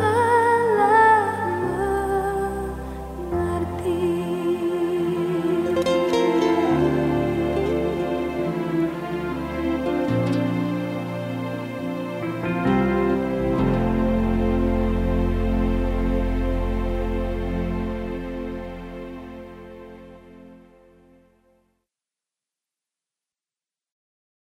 I